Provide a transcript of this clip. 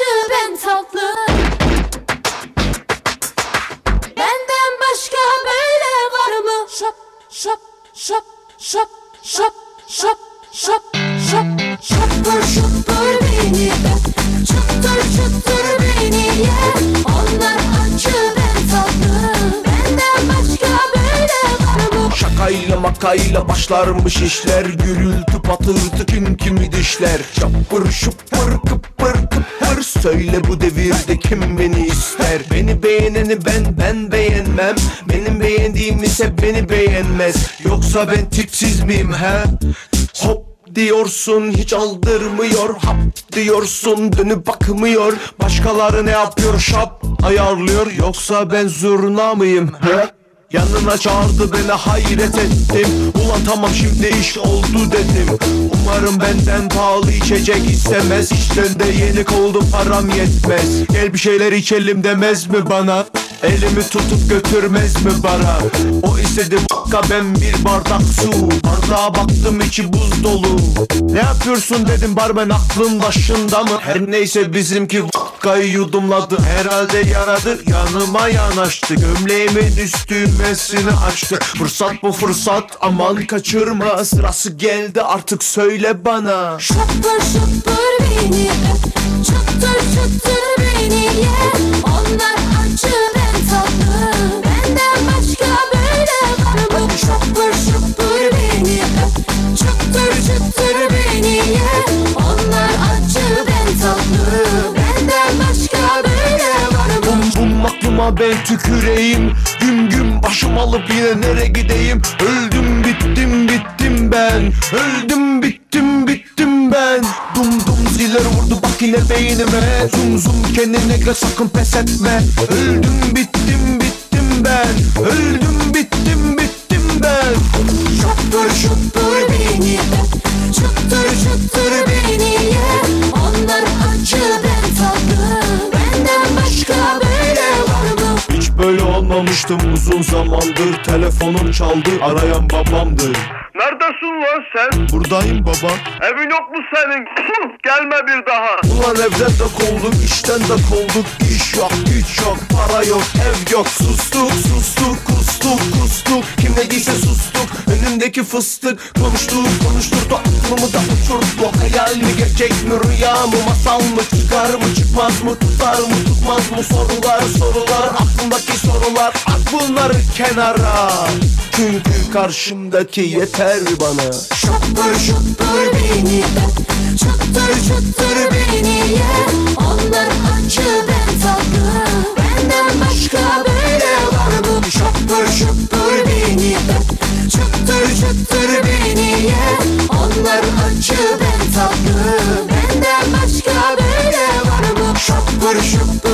aşığı ben tatlı. Benden başka böyle var mı? Şop şop şop şop şop şop şop şop Şoptur şoptur beni be Çuptur çuptur beni ye. Onlar acı ben tatlı. Benden başka böyle var mı? Şakayla makayla başlarmış işler. Gürültü patırtı kim kimi dişler. Şapır şupır kıpır kıpır. Söyle bu devirde kim beni ister? Beni beğeneni ben ben beğenmem. Benim beğendiğim ise beni beğenmez. Yoksa ben tipsiz miyim he? Hop diyorsun hiç aldırmıyor. Hap diyorsun dönüp bakmıyor. Başkaları ne yapıyor? Şap ayarlıyor. Yoksa ben zurna mıyım he? Yanına çağırdı beni hayret ettim. Ulan tamam şimdi iş oldu dedim Umarım benden pahalı içecek istemez. İşten de yeni oldu param yetmez. Gel bir şeyler içelim demez mi bana? Elimi tutup götürmez mi bara O istedi vakka ben bir bardak su. Bardağa baktım içi buz dolu. Ne yapıyorsun dedim barmen aklın başında mı? Her neyse bizimki vakkayı yudumladı. Herhalde yaradı. Yanıma yanaştı. Gömleğimin üstümesini açtı. Fırsat bu fırsat. Aman kaçırma Sırası geldi. Artık söyle bana. Şapır şupur beni öp. Çıtır çıtır beni ye. Onlar acı ben tatlı. Benden başka böyle var mı? Şapır şupur beni öp. Çıtır çıtır beni ye ben tüküreyim. Güm güm başım alıp yine nere gideyim? Öldüm bittim bittim ben. Öldüm bittim bittim ben. Dum dum ziller vurdu bak yine beynime. Zum zum kendine gel sakın pes etme. Öldüm bittim bittim ben. Öldüm bittim bittim ben. Şapır şupur beni Çıtır çıtır beni Onlar acı ben tatlı böyle olmamıştım uzun zamandır Telefonum çaldı. Arayan babamdır Neredesin lan sen? Buradayım baba. Evin yok mu senin? Gelme bir daha. Ulan evden de kovulduk, işten de kovulduk. İş yok, güç yok, para yok, ev yok. Sustuk, sustuk, kustuk, kustuk. Kim ne diyse sustuk, önümdeki fıstık. Konuştuk, konuşturdu, aklımı da uçurdu. Hayal mi, gerçek mi, rüya mı, masal mı Çıkar mı, çıkmaz mı, tutar mı, tutmaz mı? Sorular, sorular, aklımdaki sorular. At bunları kenara Çünkü karşımdaki yeter bana. Şapır şupur beni öp Çıtır çıtır beni ye. Onlar acı ben tatlı Benden başka böyle var mı? Şapır şupur beni öp Çıtır çıtır beni ye. Onlar acı ben tatlı Benden başka böyle var mı? Şapır şupur